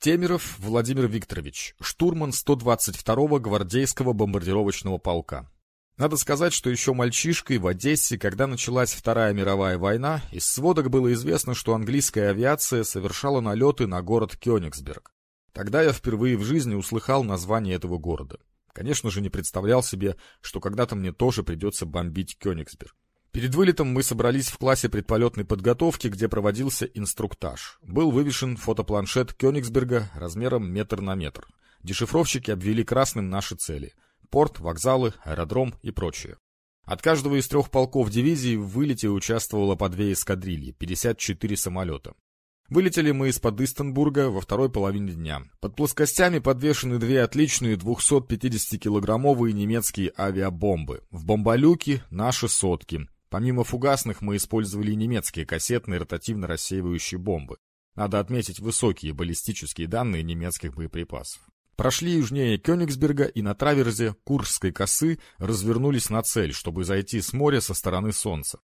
Темиров Владимир Викторович, штурман 122-го гвардейского бомбардировочного полка. Надо сказать, что еще мальчишкой в Одессе, когда началась Вторая мировая война, из сводок было известно, что английская авиация совершала налеты на город Кёнигсберг. Тогда я впервые в жизни услыхал название этого города. Конечно же, не представлял себе, что когда-то мне тоже придется бомбить Кёнигсберг. Перед вылетом мы собрались в классе предполетной подготовки, где проводился инструктаж. Был вывешен фотопланшет Кёнигсберга размером метр на метр. Дешифровщики обвели красным наши цели. Порт, вокзалы, аэродром и прочее. От каждого из трех полков дивизии в вылете участвовало по две эскадрильи, 54 самолета. Вылетели мы из-под Истенбурга во второй половине дня. Под плоскостями подвешены две отличные 250-килограммовые немецкие авиабомбы. В бомболюке наши сотки. Помимо фугасных мы использовали немецкие кассетные ротативно рассеивающие бомбы. Надо отметить высокие баллистические данные немецких боеприпасов. Прошли южнее Кёнигсберга и на траверзе Куршской косы развернулись на цель, чтобы зайти с моря со стороны солнца.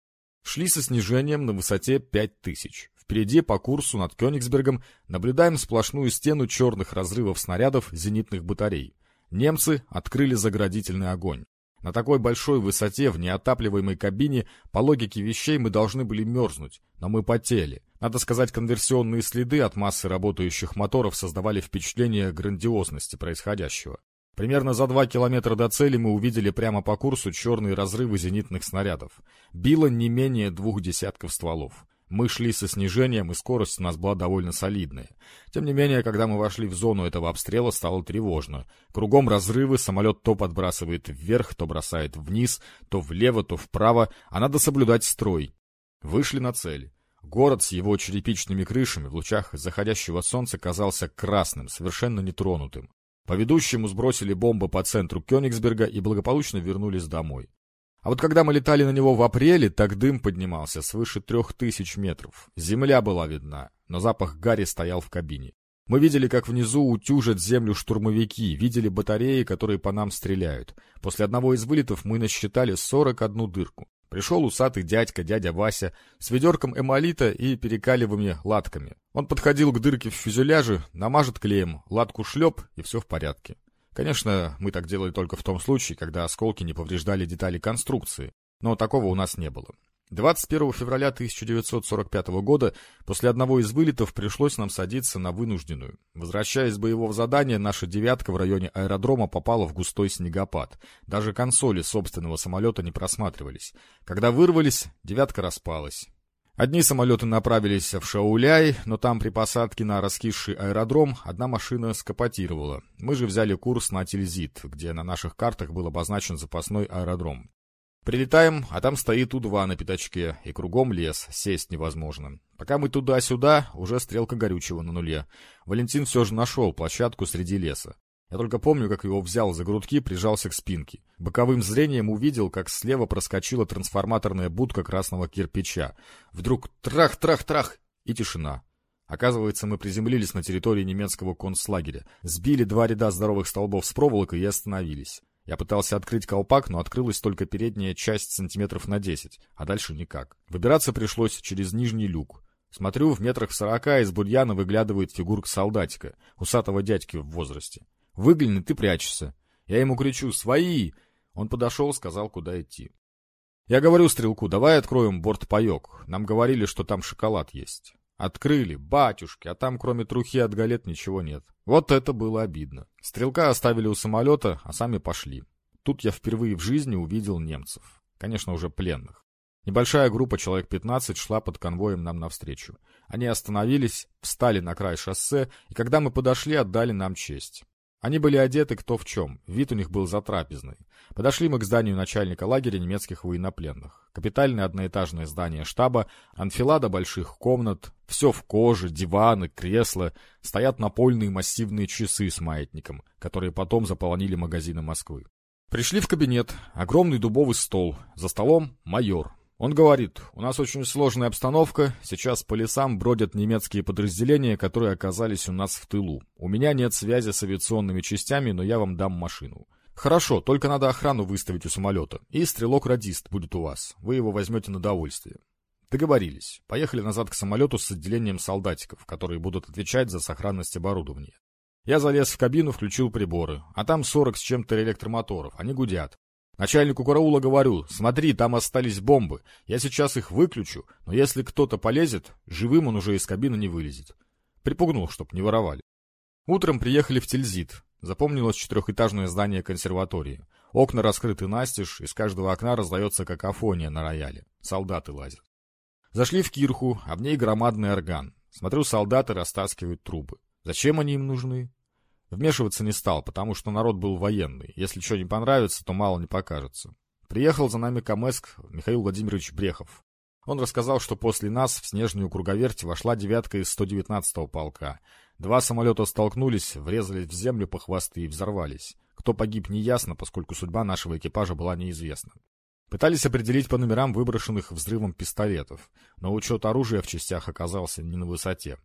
Шли со снижением на высоте 5000. Впереди по курсу над Кёнигсбергом наблюдаем сплошную стену черных разрывов снарядов зенитных батарей. Немцы открыли заградительный огонь. На такой большой высоте в неотапливаемой кабине по логике вещей мы должны были мерзнуть, но мы потели. Надо сказать, конверсионные следы от массы работающих моторов создавали впечатление грандиозности происходящего. Примерно за два километра до цели мы увидели прямо по курсу черные разрывы зенитных снарядов. Било не менее двух десятков стволов. Мы шли со снижением, и скорость у нас была довольно солидная. Тем не менее, когда мы вошли в зону этого обстрела, стало тревожно. Кругом разрывы, самолет то подбрасывает вверх, то бросает вниз, то влево, то вправо, а надо соблюдать строй. Вышли на цель. Город с его черепичными крышами в лучах заходящего солнца казался красным, совершенно нетронутым. По ведущему сбросили бомбы по центру Кёнигсберга и благополучно вернулись домой. А вот когда мы летали на него в апреле, так дым поднимался свыше трех тысяч метров. Земля была видна, но запах гари стоял в кабине. Мы видели, как внизу утюжат землю штурмовики, видели батареи, которые по нам стреляют. После одного из вылетов мы насчитали 41 дырку. Пришел усатый дядька, дядя Вася, с ведерком эмолита и перекаливыми латками. Он подходил к дырке в фюзеляже, намажет клеем, латку шлеп, и все в порядке. Конечно, мы так делали только в том случае, когда осколки не повреждали детали конструкции, но такого у нас не было. 21 февраля 1945 года после одного из вылетов пришлось нам садиться на вынужденную. Возвращаясь с боевого задания, наша «девятка» в районе аэродрома попала в густой снегопад. Даже консоли собственного самолета не просматривались. Когда вырвались, «девятка» распалась. Одни самолеты направились в Шауляй, но там при посадке на раскисший аэродром одна машина скопотировала. Мы же взяли курс на Тильзит, где на наших картах был обозначен запасной аэродром. Прилетаем, а там стоит У-2 на пятачке, и кругом лес, сесть невозможно. Пока мы туда-сюда, уже стрелка горючего на нуле. Валентин все же нашел площадку среди леса. Я только помню, как его взял за грудки, прижался к спинке. Боковым зрением увидел, как слева проскочила трансформаторная будка красного кирпича. Вдруг трах-трах-трах и тишина. Оказывается, мы приземлились на территории немецкого концлагеря, сбили два ряда здоровых столбов с проволокой и остановились. Я пытался открыть колпак, но открылась только передняя часть сантиметров на десять, а дальше никак. Выбираться пришлось через нижний люк. Смотрю, в метрах сорока из бурьяна выглядывает фигурка солдатика, усатого дядьки в возрасте. Выгляни, ты прячешься. Я ему кричу «Свои!» Он подошел, сказал, куда идти. Я говорю стрелку, давай откроем бортпаек. Нам говорили, что там шоколад есть. Открыли, батюшки, а там кроме трухи от галет ничего нет. Вот это было обидно. Стрелка оставили у самолета, а сами пошли. Тут я впервые в жизни увидел немцев. Конечно, уже пленных. Небольшая группа, человек 15, шла под конвоем нам навстречу. Они остановились, встали на край шоссе, и когда мы подошли, отдали нам честь. Они были одеты кто в чем, вид у них был затрапезный. Подошли мы к зданию начальника лагеря немецких военнопленных. Капитальное одноэтажное здание штаба, анфилада больших комнат, все в коже, диваны, кресла, стоят напольные массивные часы с маятником, которые потом заполонили магазины Москвы. Пришли в кабинет, огромный дубовый стол, за столом майор, он говорит, у нас очень сложная обстановка, сейчас по лесам бродят немецкие подразделения, которые оказались у нас в тылу. У меня нет связи с авиационными частями, но я вам дам машину. Хорошо, только надо охрану выставить у самолета. И стрелок-радист будет у вас. Вы его возьмете на довольствие. Договорились. Поехали назад к самолету с отделением солдатиков, которые будут отвечать за сохранность оборудования. Я залез в кабину, включил приборы, а там 40 с чем-то электромоторов, они гудят. Начальнику караула говорю, смотри, там остались бомбы, я сейчас их выключу, но если кто-то полезет, живым он уже из кабины не вылезет. Припугнул, чтоб не воровали. Утром приехали в Тильзит. Запомнилось четырехэтажное здание консерватории. Окна раскрыты настежь, из каждого окна раздается какофония на рояле. Солдаты лазят. Зашли в кирху, а в ней громадный орган. Смотрю, солдаты растаскивают трубы. Зачем они им нужны? Вмешиваться не стал, потому что народ был военный. Если что не понравится, то мало не покажется. Приехал за нами Камеск Михаил Владимирович Брехов. Он рассказал, что после нас в снежную круговерть вошла девятка из 119-го полка. Два самолета столкнулись, врезались в землю по хвосты и взорвались. Кто погиб, неясно, поскольку судьба нашего экипажа была неизвестна. Пытались определить по номерам выброшенных взрывом пистолетов, но учет оружия в частях оказался не на высоте.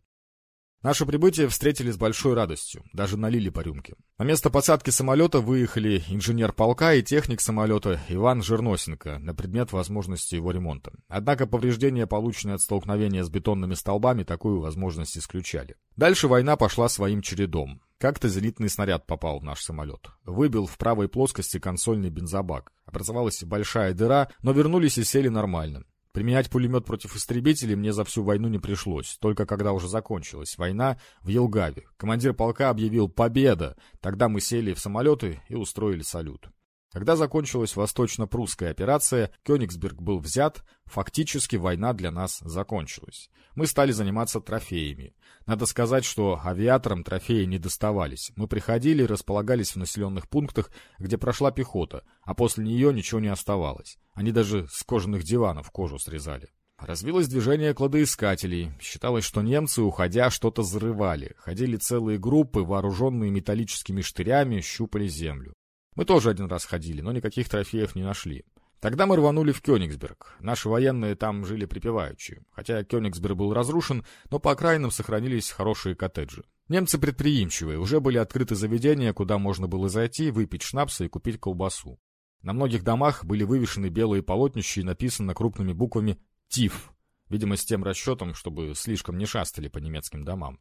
Наше прибытие встретили с большой радостью, даже налили по рюмке. На место посадки самолета выехали инженер полка и техник самолета Иван Жирносенко на предмет возможности его ремонта. Однако повреждения, полученные от столкновения с бетонными столбами, такую возможность исключали. Дальше война пошла своим чередом. Как-то зенитный снаряд попал в наш самолет. Выбил в правой плоскости консольный бензобак. Образовалась большая дыра, но вернулись и сели нормально. Применять пулемет против истребителей мне за всю войну не пришлось, только когда уже закончилась война в Елгаве. Командир полка объявил «Победа!», тогда мы сели в самолеты и устроили салют. Когда закончилась восточно-прусская операция, Кёнигсберг был взят, фактически война для нас закончилась. Мы стали заниматься трофеями. Надо сказать, что авиаторам трофеи не доставались. Мы приходили и располагались в населенных пунктах, где прошла пехота, а после нее ничего не оставалось. Они даже с кожаных диванов кожу срезали. Развилось движение кладоискателей. Считалось, что немцы, уходя, что-то взрывали. Ходили целые группы, вооруженные металлическими штырями, щупали землю. Мы тоже один раз ходили, но никаких трофеев не нашли. Тогда мы рванули в Кёнигсберг. Наши военные там жили припеваючи. Хотя Кёнигсберг был разрушен, но по окраинам сохранились хорошие коттеджи. Немцы предприимчивые, уже были открыты заведения, куда можно было зайти, выпить шнапса и купить колбасу. На многих домах были вывешены белые полотнища и написано крупными буквами «ТИФ», видимо, с тем расчетом, чтобы слишком не шастали по немецким домам.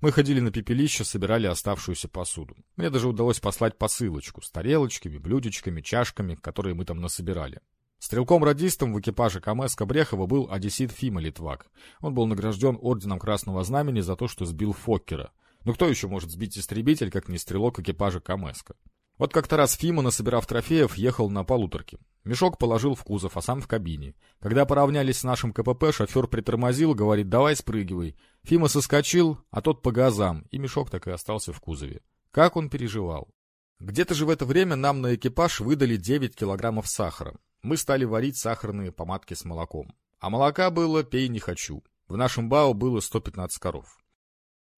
Мы ходили на пепелище, собирали оставшуюся посуду. Мне даже удалось послать посылочку с тарелочками, блюдечками, чашками, которые мы там насобирали. Стрелком-радистом в экипаже Камеска Брехова был одессит Фима Литвак. Он был награжден орденом Красного Знамени за то, что сбил Фоккера. Но кто еще может сбить истребитель, как не стрелок экипажа Камеска? Вот как-то раз Фима, насобирав трофеев, ехал на полуторке. Мешок положил в кузов, а сам в кабине. Когда поравнялись с нашим КПП, шофер притормозил, говорит, давай спрыгивай. Фима соскочил, а тот по газам, и мешок так и остался в кузове. Как он переживал. Где-то же в это время нам на экипаж выдали 9 килограммов сахара. Мы стали варить сахарные помадки с молоком. А молока было «пей не хочу». В нашем БАО было 115 коров.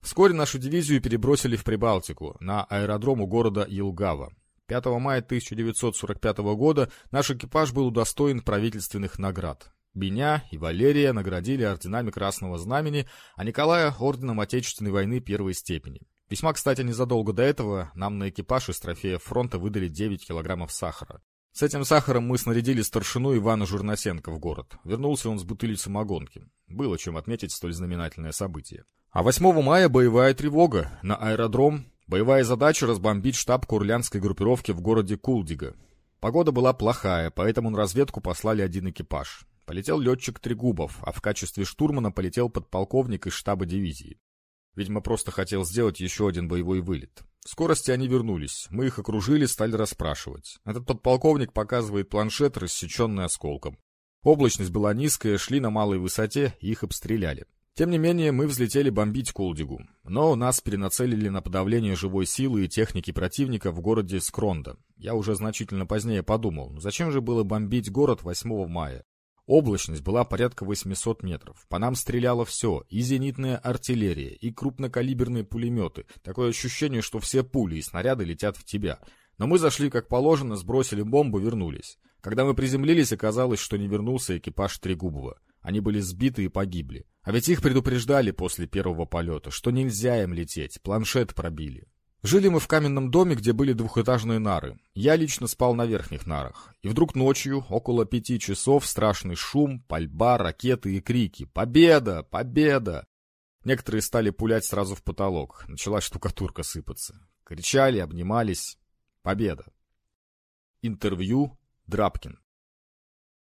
Вскоре нашу дивизию перебросили в Прибалтику, на аэродром у города Елгава. 5 мая 1945 года наш экипаж был удостоен правительственных наград. Меня и Валерия наградили орденами Красного Знамени, а Николая — орденом Отечественной войны первой степени. Весьма, кстати, незадолго до этого нам на экипаж из трофея фронта выдали 9 килограммов сахара. С этим сахаром мы снарядили старшину Ивана Журносенко в город. Вернулся он с бутылью самогонки. Было чем отметить столь знаменательное событие. А 8 мая боевая тревога. На аэродром боевая задача разбомбить штаб курлянской группировки в городе Кулдига. Погода была плохая, поэтому на разведку послали один экипаж. Полетел летчик Трегубов, а в качестве штурмана полетел подполковник из штаба дивизии. Видимо, просто хотел сделать еще один боевой вылет. В скорости они вернулись. Мы их окружили, стали расспрашивать. Этот подполковник показывает планшет, рассеченный осколком. Облачность была низкая, шли на малой высоте, их обстреляли. Тем не менее, мы взлетели бомбить Кулдигу, но нас перенацелили на подавление живой силы и техники противника в городе Скронда. Я уже значительно позднее подумал, ну зачем же было бомбить город 8 мая? Облачность была порядка 800 метров. По нам стреляло все, и зенитная артиллерия, и крупнокалиберные пулеметы. Такое ощущение, что все пули и снаряды летят в тебя. Но мы зашли как положено, сбросили бомбу, вернулись. Когда мы приземлились, оказалось, что не вернулся экипаж Трегубова. Они были сбиты и погибли. А ведь их предупреждали после первого полета, что нельзя им лететь, планшет пробили. Жили мы в каменном доме, где были двухэтажные нары. Я лично спал на верхних нарах. И вдруг ночью, около пяти часов, страшный шум, пальба, ракеты и крики. «Победа! Победа!» Некоторые стали пулять сразу в потолок. Началась штукатурка сыпаться. Кричали, обнимались. Победа. Интервью Драбкин.